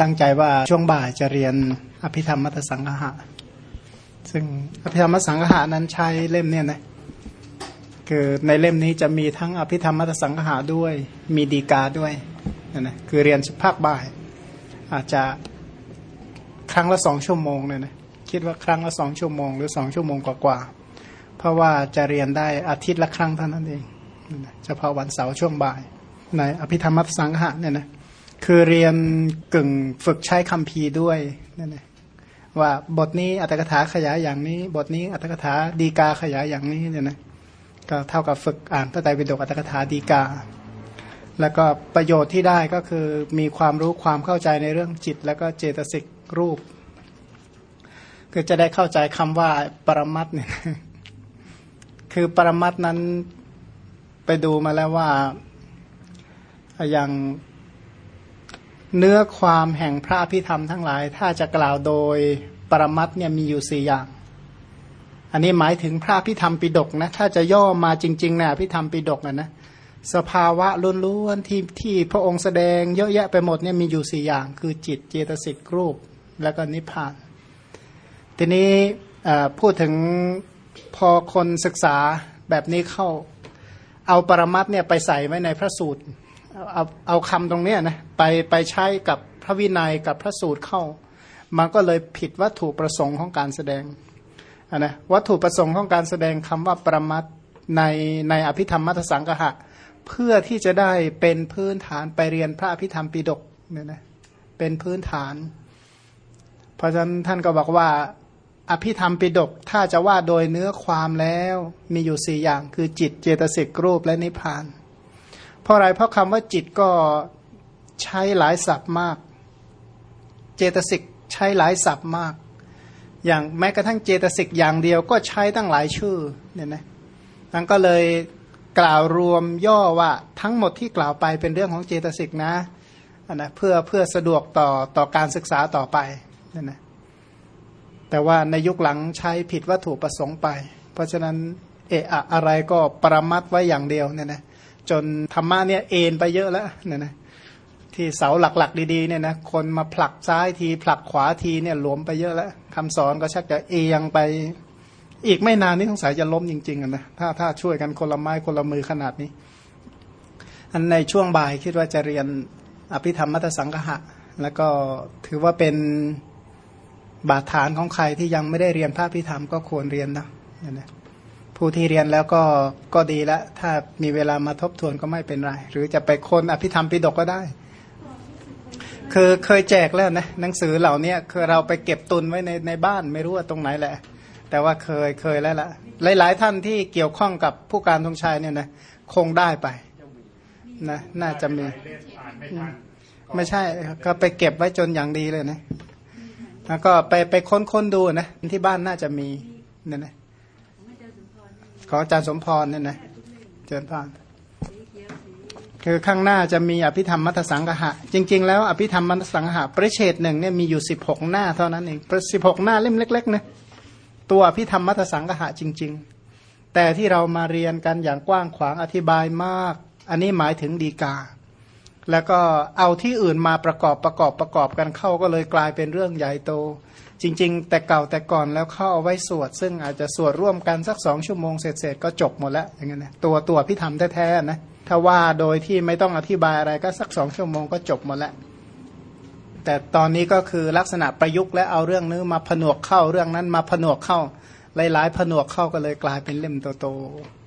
ตั้งใจว่าช่วงบ่ายจะเรียนอภิธรรมมัตสังหะ ซึ่งอภิธรรมมัตสังหะนั้นใช้เล่มเนี่ยนะคือในเล่มนี้จะมีทั้งอภิธรรมมัตสังหะด้วย มีดีกาด้วยนะนะคือเรียนภาคบ่าย อาจจะครั้งละสองชั่วโมงเนี่ยนะคิดว่าครั้งละสองชั่วโมง หรือสองชั่วโมงกว่าๆเพราะว่าจะเรียนได้อาทิตย์ละครั้งเท่านั้นเองเฉพาะวันเสาร์ช่วงบ่าย ในอภิธรรมมัตสังหะเนี่ยนะ คือเรียนกึ่งฝึกใช้คำพีด้วยนั่นเองว่าบทนี้อัตถกถาขยายอย่างนี้ บทนี้อัตถกถาดีกาขยายอย่างนี้เนี่ยนะก็เท่ากับฝึกอ่านพระไตรปิฎกอัตถกถาดีกา แล้วก็ประโยชน์ที่ได้ก็คือมีความรู้ความเข้าใจในเรื่องจิต แล้วก็เจตสิกรูปคือจะได้เข้าใจคำว่าปรมัตเนี่ยคือปรมัตนั้นไปดูมาแล้วว่าอย่าง เนื้อความแห่งพระพิธรรมทั้งหลาย ถ้าจะกล่าวโดยปรมัตเนี่ยมีอยู่สี่อย่าง อันนี้หมายถึงพระพิธรรมปิดกนะ ถ้าจะย่อมาจริงๆนะพิธรรมปิดกนะนะสภาวะล้วนๆที่ที่พระองค์แสดงเยอะแยะไปหมดเนี่ยมีอยู่สี่อย่าง คือจิตเจตสิกรูป แล้วก็นิพพาน ทีนี้พูดถึงพอคนศึกษาแบบนี้เข้า เอาปรมัตเนี่ยไปใส่ไว้ในพระสูตร เอาเอาคำตรงนี้นะไปไปใช้กับพระวินัยกับพระสูตรเข้า มันก็เลยผิดวัตถุประสงค์ของการแสดงนะวัตถุประสงค์ของการแสดงคำว่าประมัตในในอภิธรรมมัทสังกหะ เพื่อที่จะได้เป็นพื้นฐานไปเรียนพระอภิธรรมปิดกเนี่ยนะเป็นพื้นฐาน เพราะฉะนั้นท่านก็บอกว่า อภิธรรมปิดกถ้าจะว่าโดยเนื้อความแล้วมีอยู่สี่อย่างคือจิตเจตสิกรูปและนิพพาน เพราะอะไรเพราะคำว่าจิตก็ใช้หลายศัพท์มาก เจตสิกใช้หลายศัพท์มาก อย่างแม้กระทั่งเจตสิกอย่างเดียวก็ใช้ตั้งหลายชื่อเนี่ยนะนั่นก็เลยกล่าวรวมย่อว่าทั้งหมดที่กล่าวไปเป็นเรื่องของเจตสิกนะนะเพื่อเพื่อสะดวกต่อต่อการศึกษาต่อไปเนี่ยนะแต่ว่าในยุคหลังใช้ผิดวัตถุประสงค์ไป เพราะฉะนั้นเอะอะอะไรก็ประมัดไว้อย่างเดียวเนี่ยนะ จนธรรมะเนี่ยเอ็นไปเยอะแล้วเนี่ยนะที่เสาหลักๆ ดีๆเนี่ยนะคนมาผลักซ้ายทีผลักขวาทีเนี่ยหลวมไปเยอะแล้วคำสอนก็ชักจะเอียงไป อีกไม่นานนี้สงสัยจะล้มจริงๆนะถ้าถ้าช่วยกันคนละไม้คนละมือขนาดนี้ อันในช่วงบ่ายคิดว่าจะเรียนอภิธรรมมัตสังหะ แล้วก็ถือว่าเป็นบาดฐานของใครที่ยังไม่ได้เรียนพระพิธรรมก็ควรเรียนนะนะ ผู้ที่เรียนแล้วก็ก็ดีแล้ว ถ้ามีเวลามาทบทวนก็ไม่เป็นไร หรือจะไปค้นอภิธรรมปิฎกก็ได้ คือเคยแจกแล้วนะหนังสือเหล่านี้คือเราไปเก็บตุนไว้ในในบ้านไม่รู้ว่าตรงไหนแหละ แต่ว่าเคยเคยแล้วละหลาย ๆ ท่านที่เกี่ยวข้องกับผู้การธงชัยเนี่ยนะคงได้ไปนะน่าจะมี ไม่ใช่ก็ไปเก็บไว้จนอย่างดีเลยนะแล้วก็ไปไปค้นค้นดูนะที่บ้านน่าจะมีเนี่ยนะ ของอาจารย์สมพรเนี่ยนะเจริญพรคือข้างหน้าจะมีอภิธรรมมัทสังหะ จริง ๆ แล้วอภิธรรมมัทสังหะประเชตหนึ่งเนี่ยมีอยู่สิบหกหน้าเท่านั้นเองสิบหกหน้าเล่มเล็กๆนะตัวอภิธรรมมัทสังหะจริง ๆ แต่ที่เรามาเรียนกันอย่างกว้างขวางอธิบายมาก อันนี้หมายถึงดีกา แล้วก็เอาที่อื่นมาประกอบประกอบประกอบกันเข้าก็เลยกลายเป็นเรื่องใหญ่โต จริง ๆ แต่เก่าแต่ก่อนแล้วเข้าเอาไว้สวด ซึ่งอาจจะสวดร่วมกันสักสองชั่วโมงเสร็จๆก็จบหมดแล้วอย่างเงี้ยนะตัวตัวพิธรรมแท้ๆนะถ้าว่าโดยที่ไม่ต้องอธิบายอะไรก็สักสองชั่วโมงก็จบหมดแล้วแต่ตอนนี้ก็คือลักษณะประยุกต์และเอาเรื่องนี้มาผนวกเข้าเรื่องนั้นมาผนวกเข้าหลายๆผนวกเข้าก็เลยกลายเป็นเล่มโตๆ